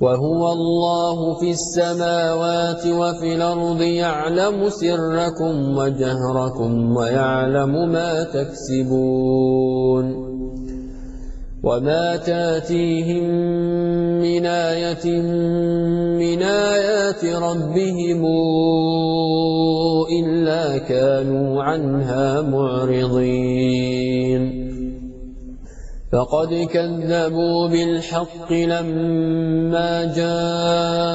وهو الله في السماوات وفي الأرض يعلم سركم وجهركم ويعلم ما تكسبون وما تأتيهم من آية من آيات ربهم إلا كانوا عنها معرضين فقد كذبوا بالحق لما جاءهم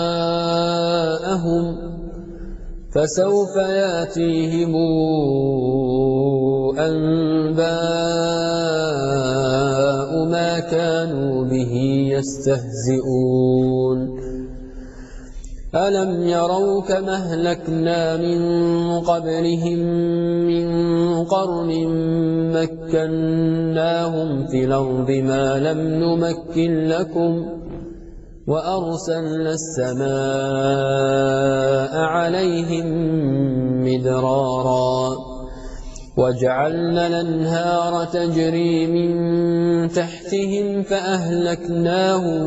فسوف ياتيهم أنباء ما كانوا به يستهزئون. ألم يروا كما أهلكنا من قبلهم من قرن مكناهم في الأرض ما لم نمكن لكم وأرسلنا السماء عليهم مدرارا وجعلنا الأنهار تجري من تحتهم فأهلكناهم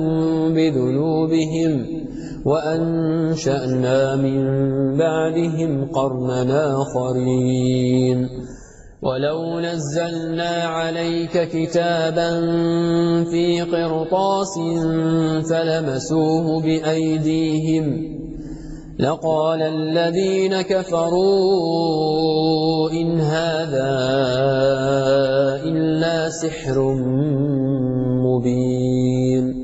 بذنوبهم وأنشأنا من بعدهم قرنا آخرين. ولو نزلنا عليك كتابا في قرطاس فلمسوه بأيديهم. لقال الذين كفروا إن هذا إلا سحر مبين.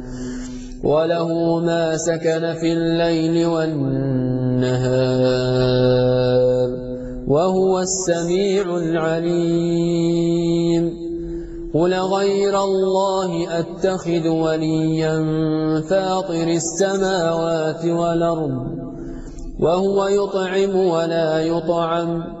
وله ما سكن في الليل والنهار وهو السميع العليم قل غير الله أتخذ وليا فاطر السماوات والأرض وهو يطعم ولا يطعم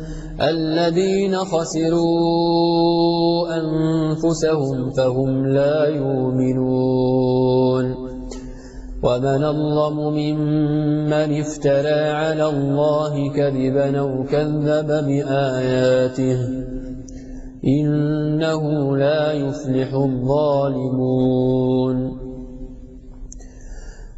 الذين خسروا أنفسهم فهم لا يؤمنون. ومن الظلم ممن افترى على الله كذبا أو كذب بآياته إنه لا يفلح الظالمون.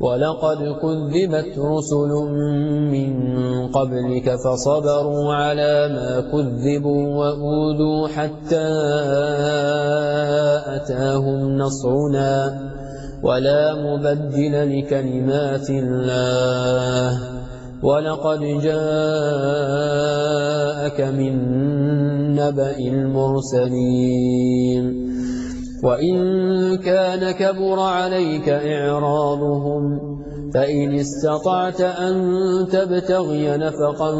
ولقد كذبت رسل من قبلك فصبروا على ما كذبوا وأودوا حتى أتاهم نصرنا ولا مبدل لكلمات الله ولقد جاءك من نبأ المرسلين وإن كان كبر عليك إعراضهم فإن استطعت أن تبتغي نفقا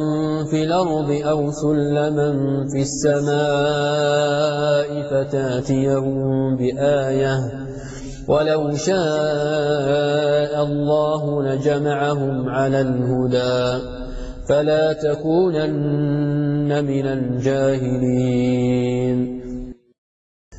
في الأرض أو سلما في السماء فتاتيهم بآية. ولو شاء الله لجمعهم على الهدى. فلا تكونن من الجاهلين.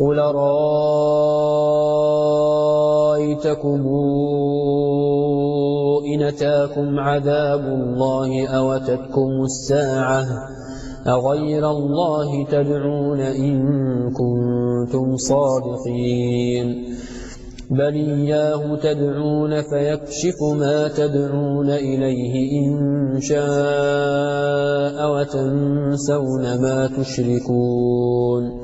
قل رأيتكم إن أتاكم عذاب الله أوتتكم الساعة أغير الله تدعون إن كنتم صادقين بل إياه تدعون فيكشف ما تدعون إليه إن شاء وتنسون ما تشركون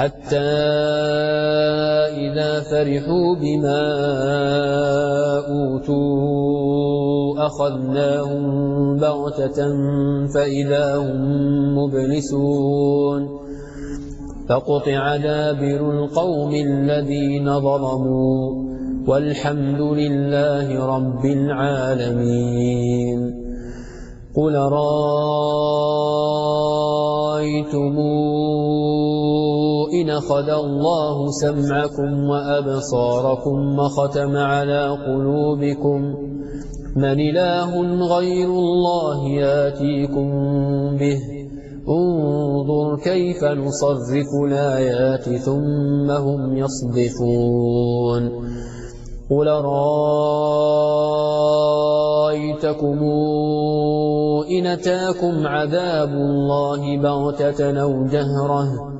حتى إذا فرحوا بما أوتوا أخذناهم بغتة فإذا هم مبلسون فقطع دابر القوم الذين ظلموا والحمد لله رب العالمين قل رأيتم إن أخذ الله سمعكم وأبصاركم وختم على قلوبكم من إله غير الله ياتيكم به انظر كيف نصرف الآيات ثم هم يصدفون قل رأيتكم إن أتاكم عذاب الله بغتة أو جهرة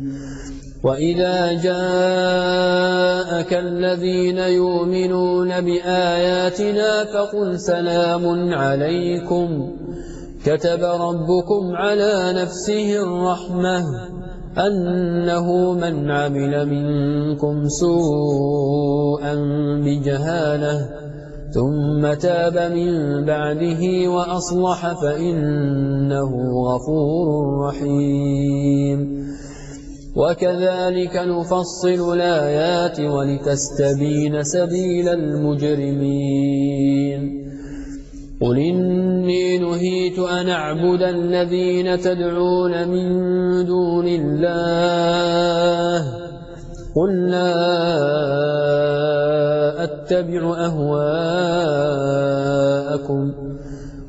وإذا جاءك الذين يؤمنون بآياتنا فقل سلام عليكم. كتب ربكم على نفسه الرحمة أنه من عمل منكم سوءا بجهالة ثم تاب من بعده وأصلح فإنه غفور رحيم. وكذلك نفصل الآيات ولتستبين سبيل المجرمين. قل إني نهيت أن أعبد الذين تدعون من دون الله. قل لا أتبع أهواءكم.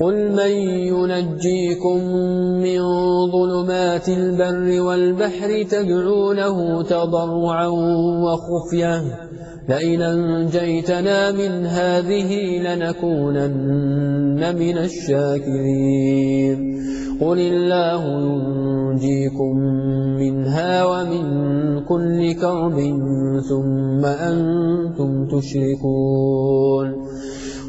قل من ينجيكم من ظلمات البر والبحر تدعونه تضرعا وخفية لئن أنجيتنا من هذه لنكونن من الشاكرين قل الله ينجيكم منها ومن كل كرب ثم أنتم تشركون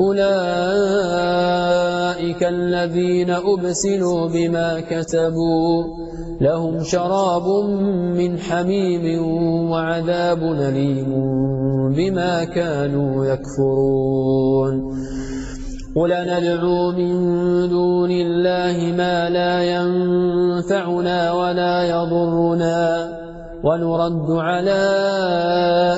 أولئك الذين أبسلوا بما كسبوا. لهم شراب من حميم وعذاب نليم بما كانوا يكفرون. قل ندعو من دون الله ما لا ينفعنا ولا يضرنا. ونرد على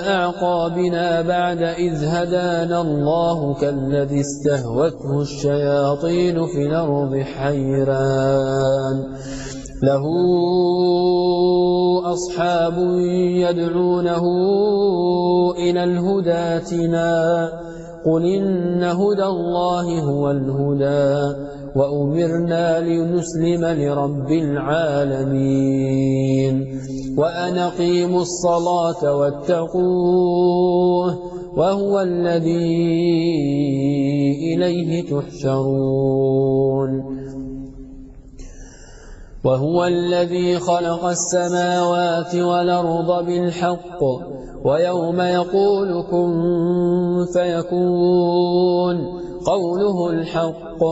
أعقابنا بعد إذ هدانا الله كالذي استهوته الشياطين في الأرض حيران. له أصحاب يدعونه إلى الهداتنا قل إن هدى الله هو الهدى. وأمرنا لنسلم لرب العالمين. وأن قيموا الصلاة واتقوه وهو الذي إليه تحشرون. وهو الذي خلق السماوات والأرض بالحق ويوم يقول كن فيكون قوله الحق.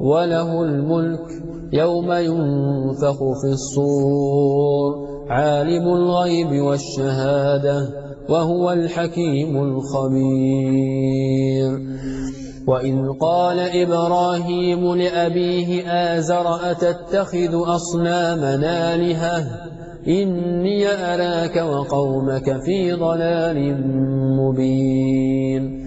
وله الملك يوم ينفخ في الصور عالم الغيب والشهادة وهو الحكيم الخبير. وإذ قال إبراهيم لأبيه آزر أتتخذ أصنامنا آلهة؟ إني أراك وقومك في ضلال مبين.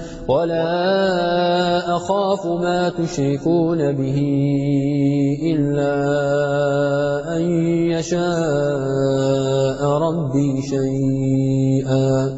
ولا أخاف ما تشركون به إلا أن يشاء ربي شيئا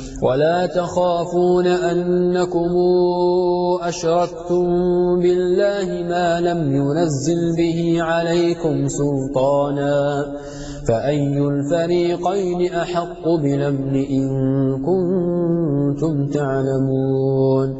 ولا تخافون أنكم أشركتم بالله ما لم ينزل به عليكم سلطانا فأي الفريقين أحق بالأمن إن كنتم تعلمون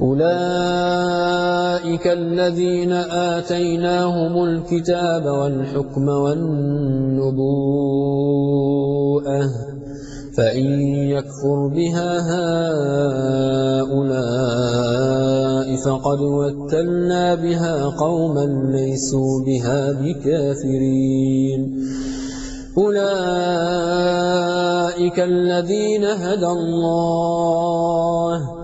أولئك الذين آتيناهم الكتاب والحكم والنبوءة فإن يكفر بها هؤلاء فقد وكلنا بها قوما ليسوا بها بكافرين. أولئك الذين هدى الله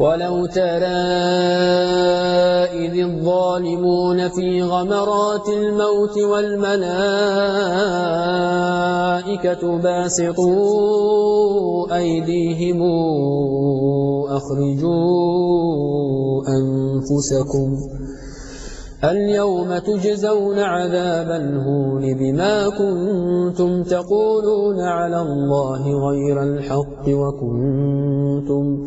ولو ترى إذ الظالمون في غمرات الموت والملائكة باسطوا أيديهم أخرجوا أنفسكم اليوم تجزون عذاب الهون بما كنتم تقولون على الله غير الحق وكنتم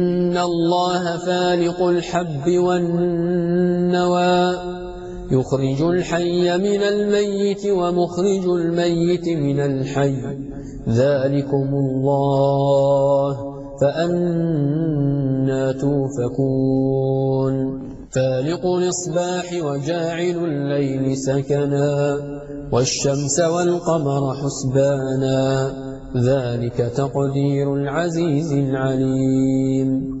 الله فالق الحب والنوى يخرج الحي من الميت ومخرج الميت من الحي ذلكم الله فأنا توفكون فالق الإصباح وجاعل الليل سكنا والشمس والقمر حسبانا ذلك تقدير العزيز العليم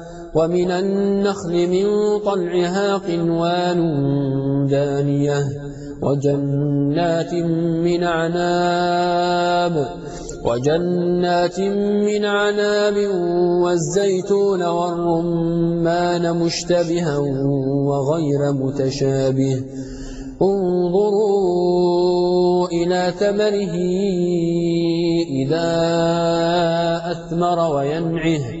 ومن النخل من طلعها قنوان دانية وجنات من عناب وجنات من عناب والزيتون والرمان مشتبها وغير متشابه انظروا إلى ثمره إذا أثمر وينعه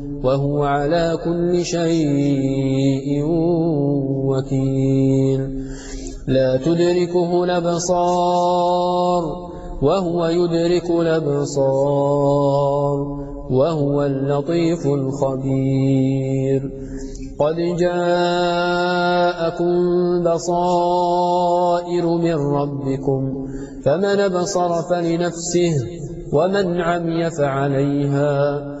وهو على كل شيء وكيل. لا تدركه الأبصار وهو يدرك الأبصار وهو اللطيف الخبير. قد جاءكم بصائر من ربكم فمن بصر فلنفسه ومن عمي فعليها.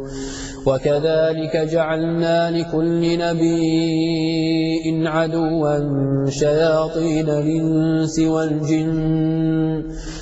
وكذلك جعلنا لكل نبي عدوا شياطين الإنس والجن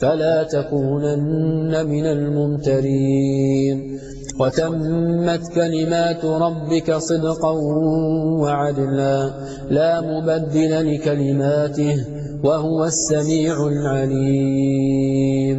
فلا تكونن من الممترين. وتمت كلمات ربك صدقا وعدلا لا مبدل لكلماته وهو السميع العليم.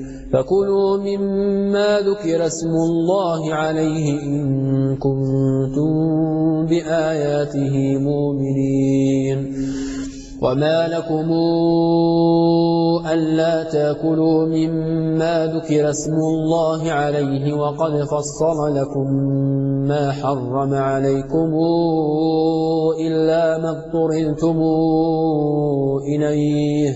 فكلوا مما ذكر اسم الله عليه إن كنتم بآياته مؤمنين. وما لكم ألا تأكلوا مما ذكر اسم الله عليه وقد فصل لكم ما حرم عليكم إلا ما اضطررتم إليه.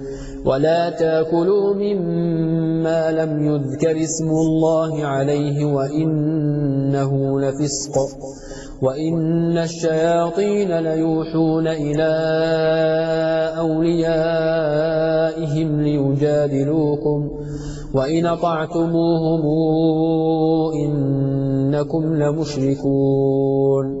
ولا تاكلوا مما لم يذكر اسم الله عليه وإنه لفسق وإن الشياطين ليوحون إلى أوليائهم ليجادلوكم وإن طعتموهم إنكم لمشركون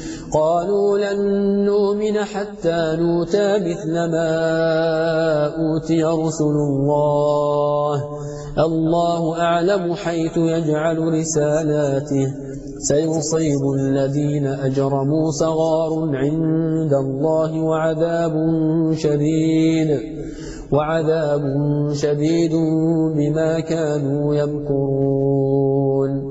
قالوا لن نؤمن حتى نوتى مثل ما أوتي رسل الله. الله أعلم حيث يجعل رسالاته. سيصيب الذين أجرموا صغار عند الله وعذاب شديد. وعذاب شديد بما كانوا يمكرون.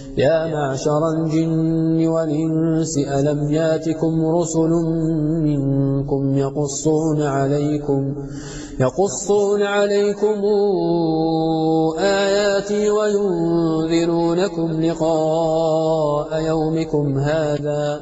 يا معشر الجن والإنس ألم ياتكم رسل منكم يقصون عليكم يقصون عليكم آياتي وينذرونكم لقاء يومكم هذا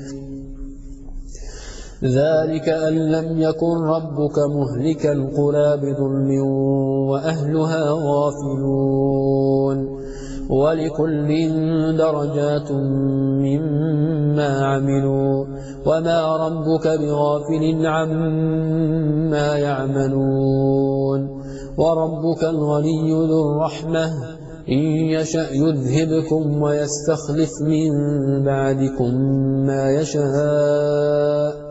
ذلك أن لم يكن ربك مهلك القرى بظلم وأهلها غافلون. ولكل درجات مما عملوا. وما ربك بغافل عما يعملون. وربك الغني ذو الرحمة. إن يشأ يذهبكم ويستخلف من بعدكم ما يشاء.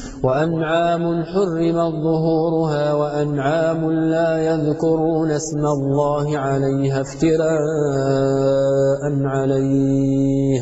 وأنعام حرمت ظهورها وأنعام لا يذكرون اسم الله عليها افتراء عليه.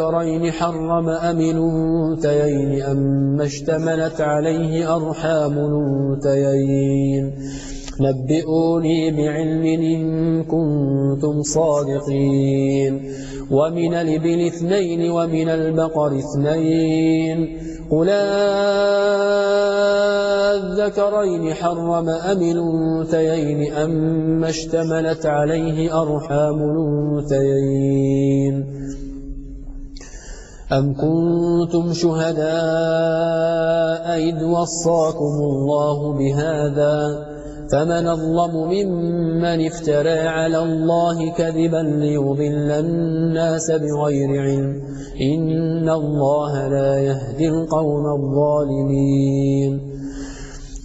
الذكرين حرم أم الأنثيين أم اشتملت عليه أرحام الأنثيين. نبئوني بعلم إن كنتم صادقين. ومن الإبل اثنين ومن البقر اثنين. قل الذكرين حرم أم الأنثيين أم اشتملت عليه أرحام الأنثيين. أم كنتم شهداء إذ وصاكم الله بهذا فمن الظلم ممن افترى على الله كذبا ليضل الناس بغير علم إن الله لا يهدي القوم الظالمين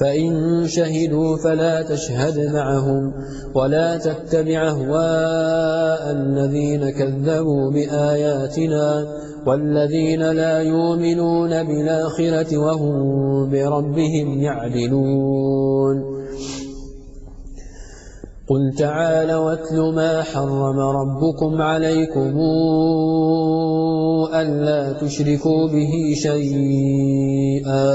فإن شهدوا فلا تشهد معهم ولا تتبع أهواء الذين كذبوا بآياتنا والذين لا يؤمنون بالآخرة وهم بربهم يعدلون. قل تعالى واتل ما حرم ربكم عليكم ألا تشركوا به شيئا.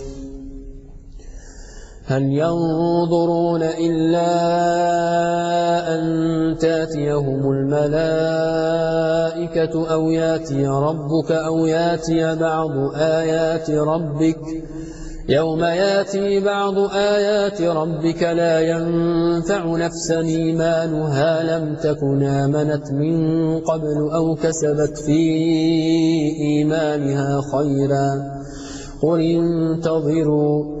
هل ينظرون إلا أن تأتيهم الملائكة أو يأتي ربك أو يأتي بعض آيات ربك؟ يوم يأتي بعض آيات ربك لا ينفع نفسا إيمانها لم تكن آمنت من قبل أو كسبت في إيمانها خيرا. قل انتظروا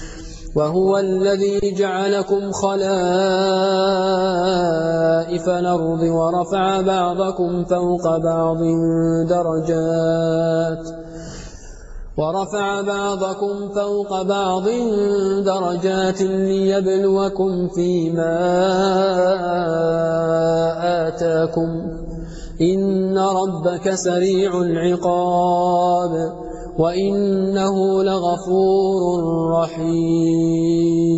وهو الذي جعلكم خلائف الأرض ورفع بعضكم فوق بعض درجات ورفع بعضكم فوق بعض درجات ليبلوكم فيما آتاكم إن ربك سريع العقاب وإنه لغفور رحيم